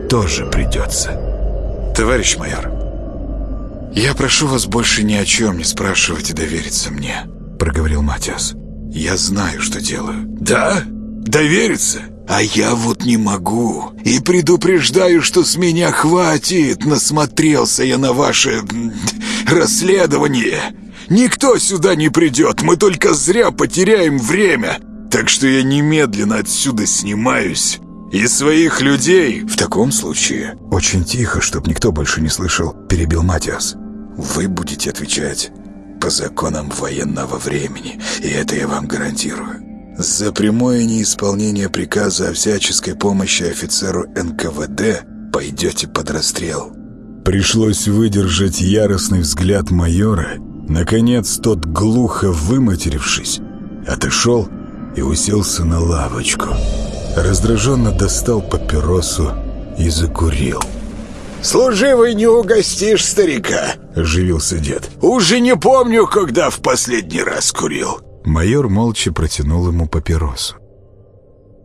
[SPEAKER 1] тоже придется.
[SPEAKER 4] Товарищ майор, я прошу вас больше ни о чем не спрашивать и довериться мне, проговорил Матиас. Я знаю, что делаю.
[SPEAKER 2] Да? Довериться? А я вот не могу. И предупреждаю, что с меня хватит. Насмотрелся я на ваше расследование. Никто сюда не придет, мы только зря потеряем время. Так что я немедленно отсюда снимаюсь. И своих людей...
[SPEAKER 1] В таком случае, очень тихо, чтоб никто больше не слышал, перебил Матиас. Вы будете отвечать по законам военного времени, и это я вам гарантирую. За прямое неисполнение приказа о всяческой помощи офицеру НКВД пойдете под расстрел. Пришлось выдержать яростный взгляд майора Наконец тот, глухо выматерившись, отошел и уселся на лавочку. Раздраженно достал папиросу и закурил.
[SPEAKER 2] «Служивый не угостишь старика», — оживился дед. «Уже не помню, когда в последний раз курил».
[SPEAKER 1] Майор молча протянул ему папиросу.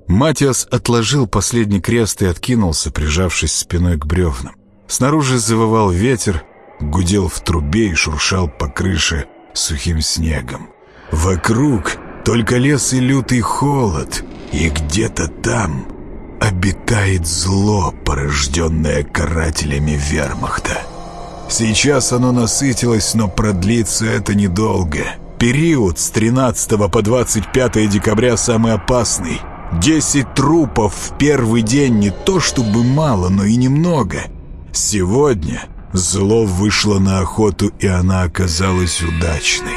[SPEAKER 1] Матиас отложил последний крест и откинулся, прижавшись спиной к бревнам. Снаружи завывал ветер, гудел в трубе и шуршал по крыше сухим снегом. Вокруг только лес и лютый холод, и где-то там обитает зло, порожденное карателями вермахта. Сейчас оно насытилось, но продлится это недолго. Период с 13 по 25 декабря самый опасный. Десять трупов в первый день не то чтобы мало, но и немного. Сегодня Зло вышло на охоту, и она оказалась удачной.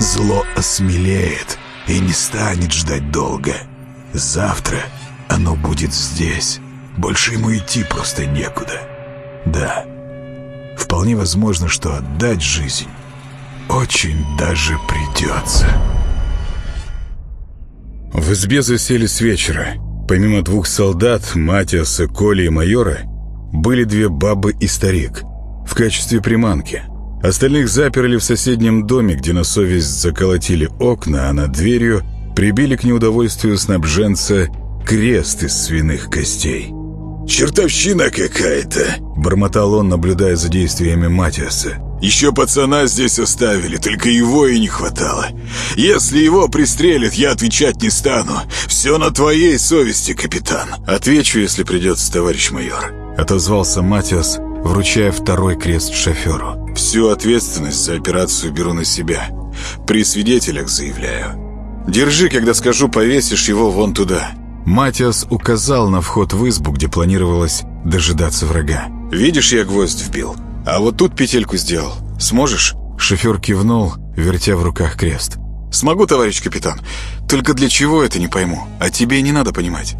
[SPEAKER 1] Зло осмелеет и не станет ждать долго. Завтра оно будет здесь. Больше ему идти просто некуда. Да, вполне возможно, что отдать жизнь очень даже придется. В избе засели с вечера. Помимо двух солдат, Матиаса, Коли и майора, были две бабы и старик — в качестве приманки. Остальных заперли в соседнем доме, где на совесть заколотили окна, а над дверью прибили к неудовольствию снабженца крест из свиных костей.
[SPEAKER 2] «Чертовщина какая-то!»
[SPEAKER 1] — бормотал он, наблюдая за действиями Матиаса.
[SPEAKER 2] «Еще пацана здесь оставили, только его и не хватало. Если его пристрелят, я отвечать не стану. Все на твоей совести, капитан».
[SPEAKER 1] «Отвечу, если придется, товарищ майор», — отозвался Матиас, вручая второй крест шоферу.
[SPEAKER 2] «Всю ответственность за операцию беру на себя. При свидетелях заявляю. Держи, когда скажу, повесишь его вон туда».
[SPEAKER 1] Матиас указал на вход в избу, где планировалось дожидаться врага.
[SPEAKER 2] «Видишь, я гвоздь вбил. А вот тут петельку сделал. Сможешь?»
[SPEAKER 1] Шофер кивнул, вертя в руках крест.
[SPEAKER 2] «Смогу, товарищ капитан. Только для чего это не пойму. А тебе не надо понимать.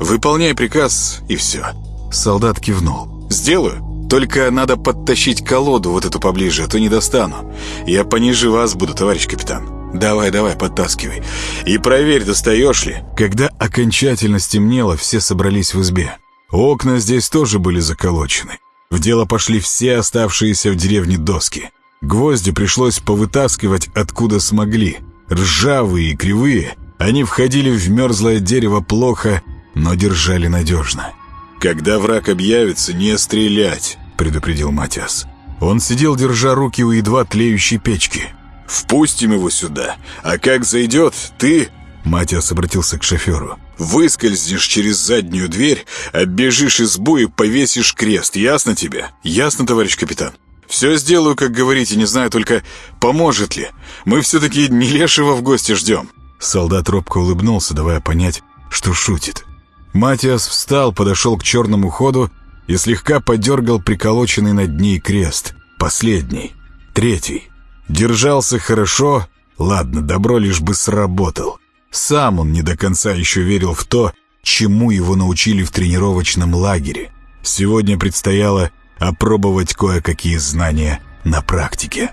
[SPEAKER 2] Выполняй приказ, и все».
[SPEAKER 1] Солдат кивнул.
[SPEAKER 2] «Сделаю. Только надо подтащить колоду вот эту поближе, а то не достану. Я пониже вас буду, товарищ капитан. Давай, давай, подтаскивай. И проверь, достаешь ли.
[SPEAKER 1] Когда окончательно стемнело, все собрались в избе. Окна здесь тоже были заколочены. В дело пошли все оставшиеся в деревне доски. Гвозди пришлось повытаскивать откуда смогли. Ржавые и кривые, они входили в мерзлое дерево плохо, но держали надежно.
[SPEAKER 2] «Когда враг объявится, не стрелять», — предупредил Матиас.
[SPEAKER 1] Он сидел, держа руки у едва тлеющей печки.
[SPEAKER 2] Впустим его сюда. А как зайдет, ты...»
[SPEAKER 1] Матиас обратился к шоферу.
[SPEAKER 2] «Выскользнешь через заднюю дверь, оббежишь избу и повесишь крест. Ясно тебе?»
[SPEAKER 1] «Ясно, товарищ капитан».
[SPEAKER 2] «Все сделаю, как говорите, не знаю только, поможет ли. Мы все-таки не лешего в гости ждем».
[SPEAKER 1] Солдат робко улыбнулся, давая понять, что шутит. Матиас встал, подошел к черному ходу и слегка подергал приколоченный над ней крест. Последний. Третий. Держался хорошо. Ладно, добро лишь бы сработал. Сам он не до конца еще верил в то, чему его научили в тренировочном лагере. Сегодня предстояло опробовать кое-какие знания на практике.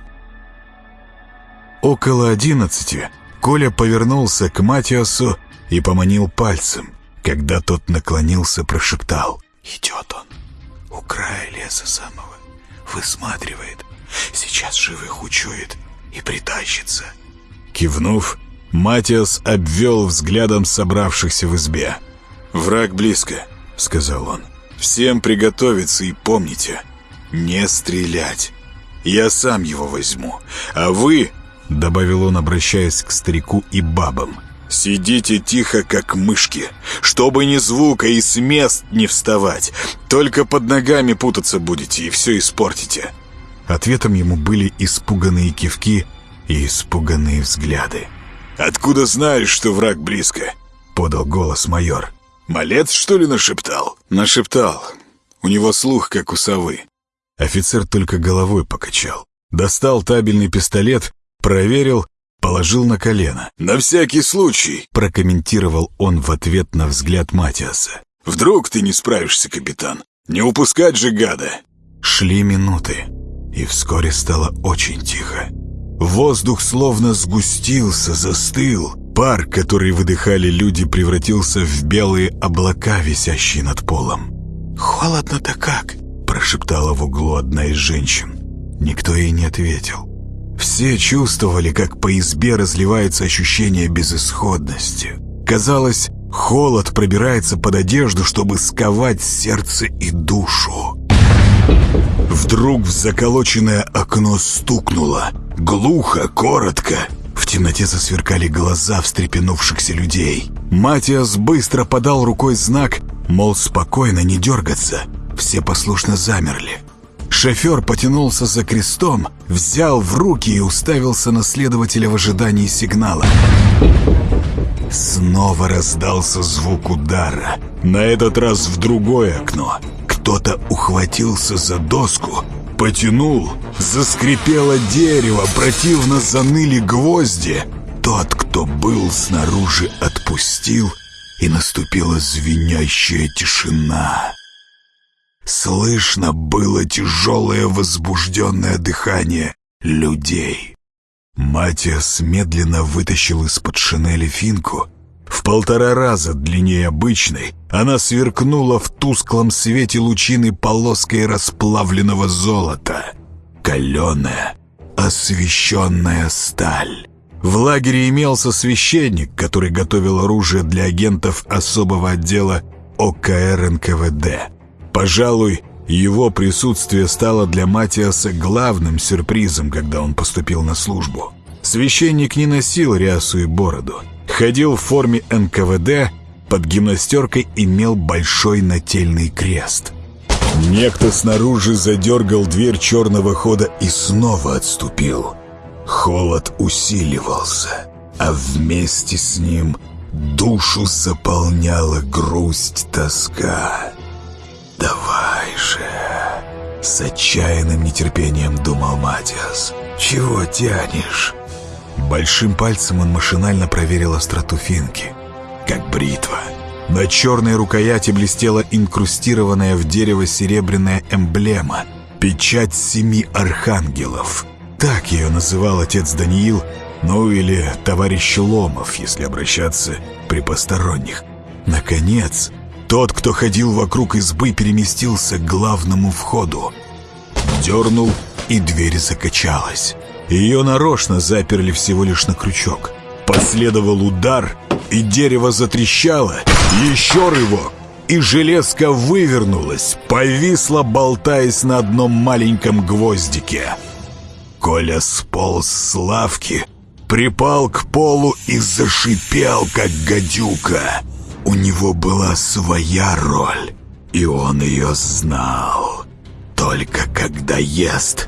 [SPEAKER 1] Около одиннадцати Коля повернулся к Матиасу и поманил пальцем. Когда тот наклонился, прошептал.
[SPEAKER 4] «Идет он. У края леса самого. Высматривает. Сейчас живых учует и притащится».
[SPEAKER 1] Кивнув, Матиас обвел взглядом собравшихся в избе.
[SPEAKER 2] «Враг близко», — сказал он. «Всем приготовиться и помните, не стрелять. Я сам его возьму, а вы...» — добавил он, обращаясь к старику и бабам. «Сидите тихо, как мышки, чтобы ни звука и с мест не вставать. Только под ногами путаться будете и все испортите».
[SPEAKER 1] Ответом ему были испуганные кивки и испуганные взгляды.
[SPEAKER 2] «Откуда знаешь, что враг близко?»
[SPEAKER 1] — подал голос майор.
[SPEAKER 2] «Малец, что ли, нашептал?»
[SPEAKER 1] «Нашептал. У него слух, как у совы». Офицер только головой покачал. Достал табельный пистолет, проверил, положил на колено.
[SPEAKER 2] «На всякий случай», —
[SPEAKER 1] прокомментировал он в ответ на взгляд Матиаса.
[SPEAKER 2] «Вдруг ты не справишься, капитан? Не упускать же гада!»
[SPEAKER 1] Шли минуты, и вскоре стало очень тихо. Воздух словно сгустился, застыл. Пар, который выдыхали люди, превратился в белые облака, висящие над полом.
[SPEAKER 4] «Холодно-то как?»
[SPEAKER 1] – прошептала в углу одна из женщин. Никто ей не ответил. Все чувствовали, как по избе разливается ощущение безысходности. Казалось, холод пробирается под одежду, чтобы сковать сердце и душу. Вдруг в заколоченное окно стукнуло. Глухо, коротко. В темноте засверкали глаза встрепенувшихся людей. Матиас быстро подал рукой знак, мол, спокойно, не дергаться. Все послушно замерли. Шофер потянулся за крестом, взял в руки и уставился на следователя в ожидании сигнала. Снова раздался звук удара. На этот раз в другое окно. Кто-то ухватился за доску, потянул, заскрипело дерево, противно заныли гвозди. Тот, кто был снаружи, отпустил, и наступила звенящая тишина. Слышно было тяжелое возбужденное дыхание людей. Матиас медленно вытащил из-под шинели финку. В полтора раза длиннее обычной она сверкнула в тусклом свете лучины полоской расплавленного золота. Каленая, освещенная сталь. В лагере имелся священник, который готовил оружие для агентов особого отдела ОКР НКВД. Пожалуй, его присутствие стало для Матиаса главным сюрпризом, когда он поступил на службу. Священник не носил рясу и бороду. Ходил в форме НКВД, под гимнастеркой имел большой нательный крест. Некто снаружи задергал дверь черного хода и снова отступил. Холод усиливался, а вместе с ним душу заполняла грусть тоска. «Давай же!» С отчаянным нетерпением думал Матиас. «Чего тянешь?» Большим пальцем он машинально проверил остроту финки. Как бритва. На черной рукояти блестела инкрустированная в дерево серебряная эмблема. Печать семи архангелов. Так ее называл отец Даниил, ну или товарищ Ломов, если обращаться при посторонних. Наконец, тот, кто ходил вокруг избы, переместился к главному входу. Дернул, и дверь закачалась. Ее нарочно заперли всего лишь на крючок. Последовал удар, и дерево затрещало. Еще рывок, и железка вывернулась, повисла, болтаясь на одном маленьком гвоздике. Коля сполз с лавки, припал к полу и зашипел, как гадюка. У него была своя роль, и он ее знал. Только когда ест.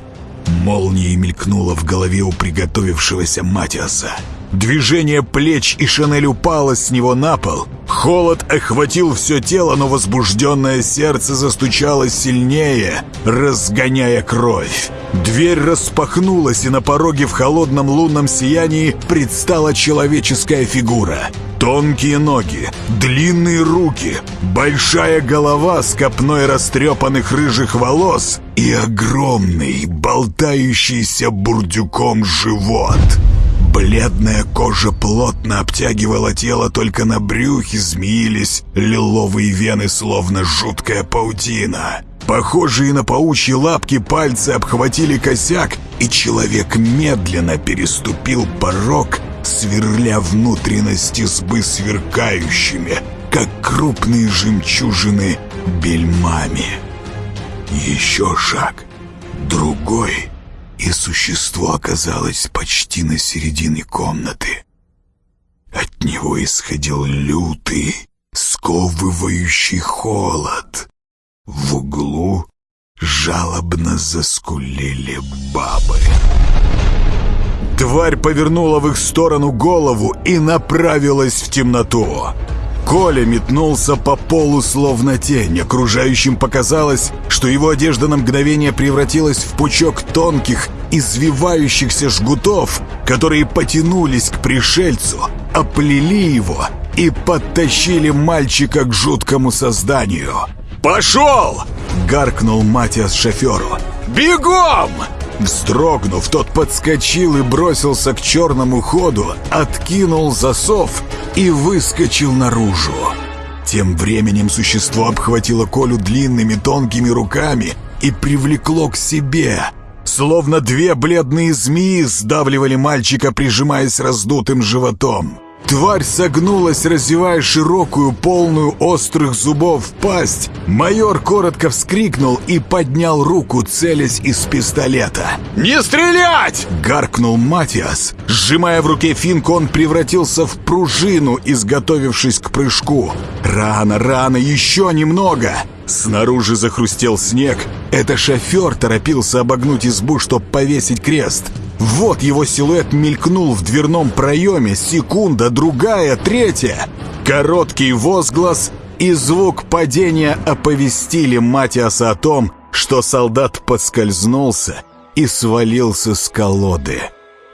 [SPEAKER 1] Молния мелькнула в голове у приготовившегося Матиаса. Движение плеч, и Шанель упала с него на пол. Холод охватил все тело, но возбужденное сердце застучало сильнее, разгоняя кровь. Дверь распахнулась, и на пороге в холодном лунном сиянии предстала человеческая фигура. Тонкие ноги, длинные руки, большая голова с копной растрепанных рыжих волос и огромный, болтающийся бурдюком живот. Бледная кожа плотно обтягивала тело, только на брюхе змеились лиловые вены, словно жуткая паутина. Похожие на паучьи лапки пальцы обхватили косяк, и человек медленно переступил порог, сверля внутренности сбы сверкающими, как крупные жемчужины, бельмами. Еще шаг, другой — и существо оказалось почти на середине комнаты. От него исходил лютый, сковывающий холод. В углу жалобно заскулили бабы. Тварь повернула в их сторону голову и направилась в темноту. Коля метнулся по полу словно тень. Окружающим показалось, что его одежда на мгновение превратилась в пучок тонких, извивающихся жгутов, которые потянулись к пришельцу, оплели его и подтащили мальчика к жуткому созданию. «Пошел!» — гаркнул Матиас шоферу. «Бегом!» Вздрогнув, тот подскочил и бросился к черному ходу, откинул засов и выскочил наружу. Тем временем существо обхватило Колю длинными тонкими руками и привлекло к себе. Словно две бледные змеи сдавливали мальчика, прижимаясь раздутым животом. Тварь согнулась, разевая широкую, полную острых зубов пасть. Майор коротко вскрикнул и поднял руку, целясь из пистолета. «Не стрелять!» — гаркнул Матиас. Сжимая в руке финку, он превратился в пружину, изготовившись к прыжку. «Рано, рано, еще немного!» Снаружи захрустел снег. Это шофер торопился обогнуть избу, чтобы повесить крест. Вот его силуэт мелькнул в дверном проеме, секунда, другая, третья. Короткий возглас и звук падения оповестили Матиаса о том, что солдат поскользнулся и свалился с колоды.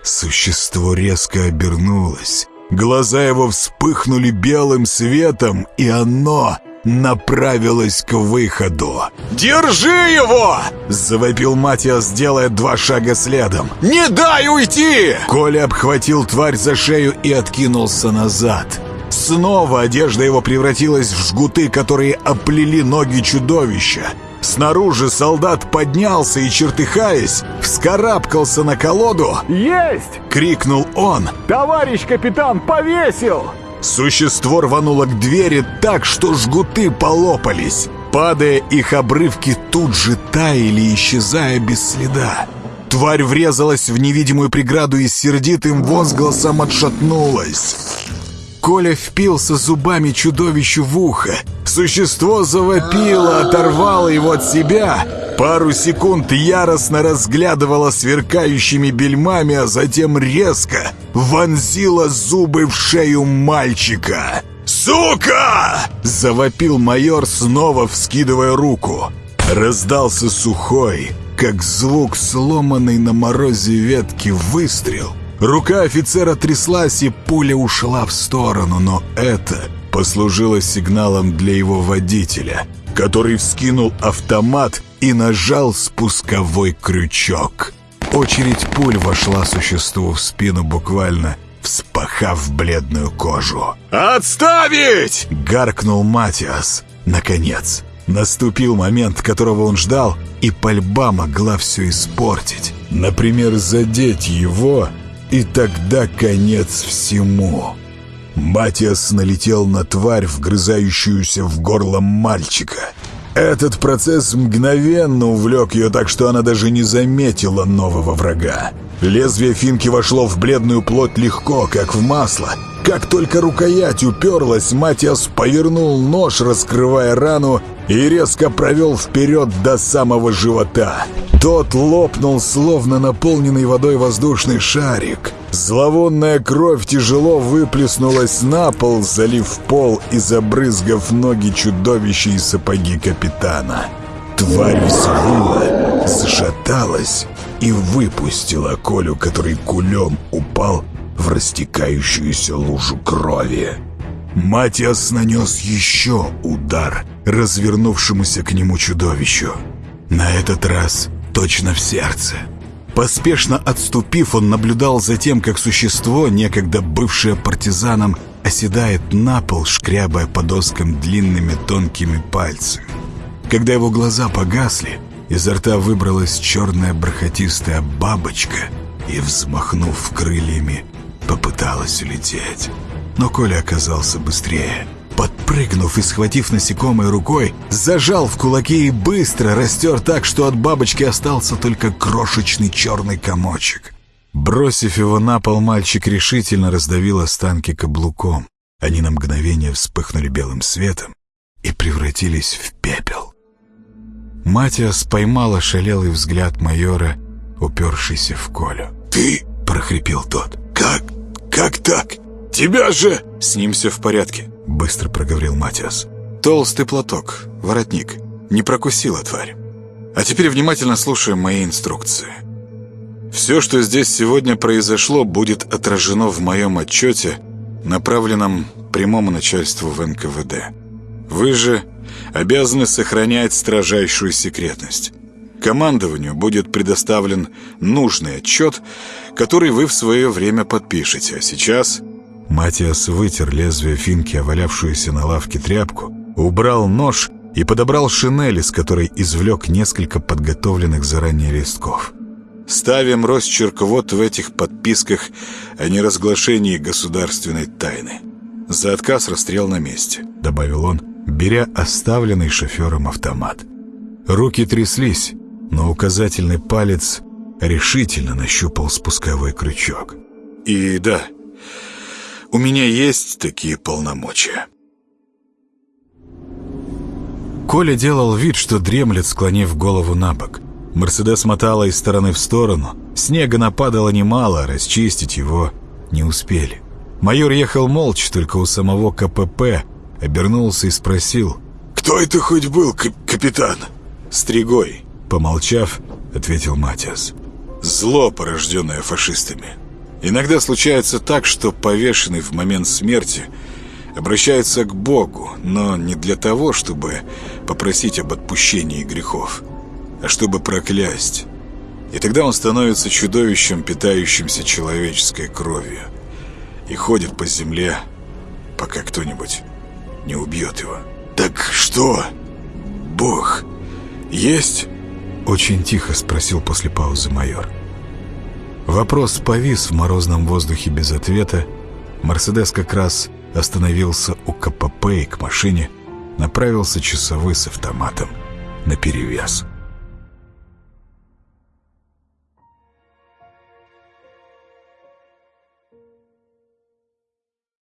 [SPEAKER 1] Существо резко обернулось. Глаза его вспыхнули белым светом, и оно направилась к выходу. «Держи его!» — завопил Матиас, делая два шага следом. «Не дай уйти!» Коля обхватил тварь за шею и откинулся назад. Снова одежда его превратилась в жгуты, которые оплели ноги чудовища. Снаружи солдат поднялся и, чертыхаясь, вскарабкался на колоду.
[SPEAKER 5] «Есть!»
[SPEAKER 1] — крикнул он.
[SPEAKER 5] «Товарищ капитан повесил!»
[SPEAKER 1] Существо рвануло к двери так, что жгуты полопались. Падая, их обрывки тут же таяли, исчезая без следа. Тварь врезалась в невидимую преграду и с сердитым возгласом отшатнулась. Коля впился зубами чудовищу в ухо. Существо завопило, оторвало его от себя. Пару секунд яростно разглядывало сверкающими бельмами, а затем резко вонзило зубы в шею мальчика. «Сука!» — завопил майор, снова вскидывая руку. Раздался сухой, как звук сломанной на морозе ветки выстрел — Рука офицера тряслась, и пуля ушла в сторону, но это послужило сигналом для его водителя, который вскинул автомат и нажал спусковой крючок. Очередь пуль вошла существу в спину буквально, вспахав бледную кожу. «Отставить!» — гаркнул Матиас. Наконец, наступил момент, которого он ждал, и пальба могла все испортить. Например, задеть его и тогда конец всему. Матиас налетел на тварь, вгрызающуюся в горло мальчика.
[SPEAKER 2] Этот процесс мгновенно увлек ее так, что она даже не заметила нового врага. Лезвие финки вошло в бледную плоть легко, как в масло. Как только рукоять уперлась, Матиас повернул нож, раскрывая рану, и резко провел вперед до самого живота. Тот лопнул, словно наполненный водой воздушный шарик. Зловонная кровь тяжело выплеснулась на пол, залив пол и забрызгав ноги чудовища и сапоги капитана. Тварь взвыла, зашаталась и выпустила Колю, который кулем упал в растекающуюся лужу крови. Матиас нанес еще удар развернувшемуся к нему чудовищу. На этот раз точно в сердце. Поспешно отступив, он наблюдал за тем, как существо, некогда бывшее партизаном, оседает на пол, шкрябая по доскам длинными тонкими пальцами. Когда его глаза погасли, изо рта выбралась черная бархатистая бабочка и, взмахнув крыльями, попыталась улететь. Но Коля оказался быстрее. Подпрыгнув и схватив насекомое рукой, зажал в кулаке и быстро растер так, что от бабочки остался только крошечный черный комочек. Бросив его на пол, мальчик решительно раздавил останки каблуком. Они на мгновение вспыхнули белым светом и превратились в пепел. Матиас поймала шалелый взгляд майора, упершийся в Колю.
[SPEAKER 3] «Ты?»
[SPEAKER 2] — прохрипел тот.
[SPEAKER 3] «Как? Как так? Тебя же...»
[SPEAKER 2] «С ним все в порядке», — быстро проговорил Матиас. «Толстый платок, воротник. Не прокусила тварь. А теперь внимательно слушаем мои инструкции. Все, что здесь сегодня произошло, будет отражено в моем отчете, направленном прямому начальству в НКВД. Вы же обязаны сохранять строжайшую секретность. Командованию будет предоставлен нужный отчет, который вы в свое время подпишете. А сейчас Матиас вытер лезвие финки, овалявшуюся на лавке тряпку, убрал нож и подобрал шинель, из которой извлек несколько подготовленных заранее листков. «Ставим росчерк вот в этих подписках о неразглашении государственной тайны. За отказ расстрел на месте», — добавил он, беря оставленный шофером автомат. Руки тряслись, но указательный палец решительно нащупал спусковой крючок. «И да, у меня есть такие полномочия. Коля делал вид, что дремлет, склонив голову на бок. Мерседес мотала из стороны в сторону. Снега нападало немало, расчистить его не успели. Майор ехал молча, только у самого КПП. Обернулся и спросил.
[SPEAKER 3] «Кто это хоть был, капитан?»
[SPEAKER 2] «Стригой», — помолчав, ответил Матиас.
[SPEAKER 3] «Зло, порожденное фашистами.
[SPEAKER 2] Иногда случается так, что повешенный в момент смерти обращается к Богу, но не для того, чтобы попросить об отпущении грехов, а чтобы проклясть. И тогда он становится чудовищем, питающимся человеческой кровью, и ходит по земле, пока кто-нибудь не убьет его.
[SPEAKER 3] «Так что? Бог есть?»
[SPEAKER 2] Очень тихо спросил после паузы майор. Вопрос повис в морозном воздухе без ответа. Мерседес как раз остановился у КПП и к машине направился часовой с автоматом наперевес.